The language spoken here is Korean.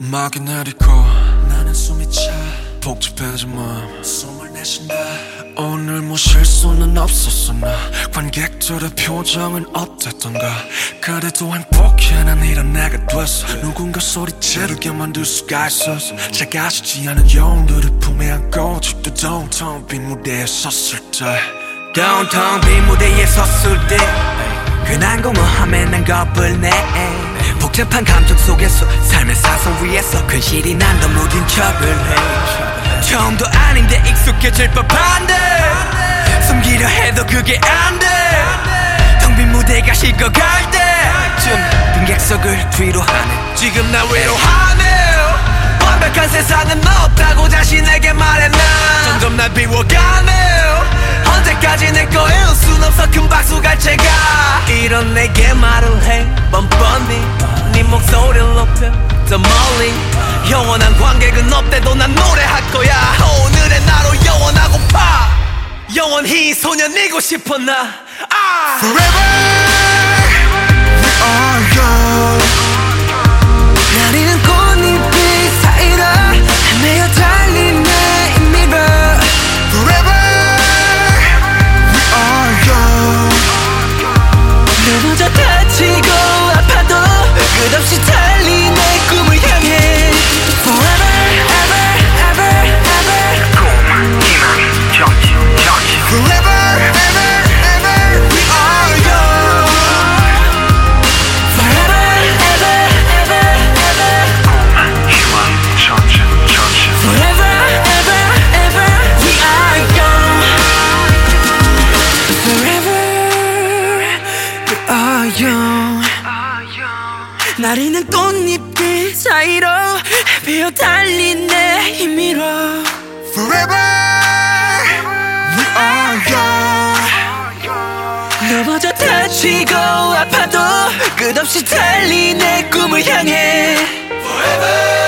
음악이 내리고 나는 숨이 차. 복잡해진 마음. 숨을 내쉰다. 오늘 뭐 실수는 없었으나. 관객들의 표정은 어땠던가. 그래도 행복해 난 이런 내가 됐어. 누군가 소리 지르게 만들 수가 있었어 작아지지 않은 영웅들을 품에 안고 집도 downtown 빈 무대에 섰을 때. downtown 빈 무대에 섰을 때. 그난 공허함에 난 겁을 내 복잡한 감정 속에서 삶의 사선 위에서 근실이 난더 무딘 척을 해. 처음도 아닌데 익숙해질 법한데. 숨기려 해도 그게 안돼 텅 빈 무대가 식어갈 때쯤 빈객석을 뒤로 하네. 지금 나 외로하네. 완벽한 세상은 없다고 자신에게 난 점점 날 비워가네 언제까지 내 거일 순 없어 큰 박수 갈채가. 이런 내게 말을 해. 뻔뻔히. 네 목소리를 높여 더 멀리. 영원한 관객은 없대도 난 노래할 거야. 오늘의 나로 영원하고파. 영원히 소년이고 싶어 나. 아! Forever are young 나리는 꽃잎들 사이로 베어 달린 내 힘으로. Forever. We are young 넘어져 다치고 아파도 끝없이 달린 내 꿈을 향해. Forever